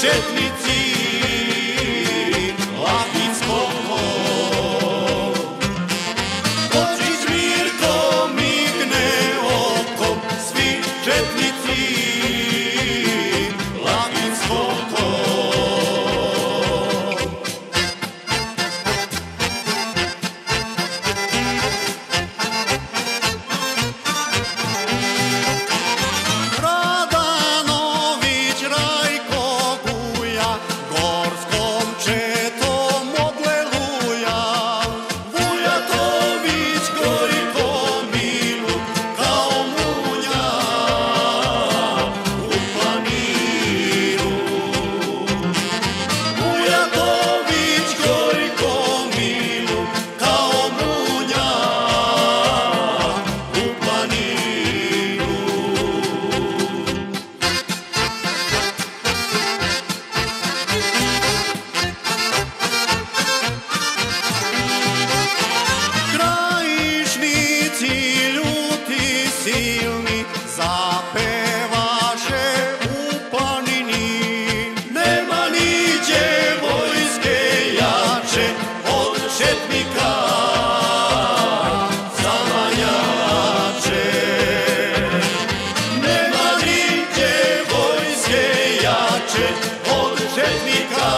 czytnicy. Jače od četnika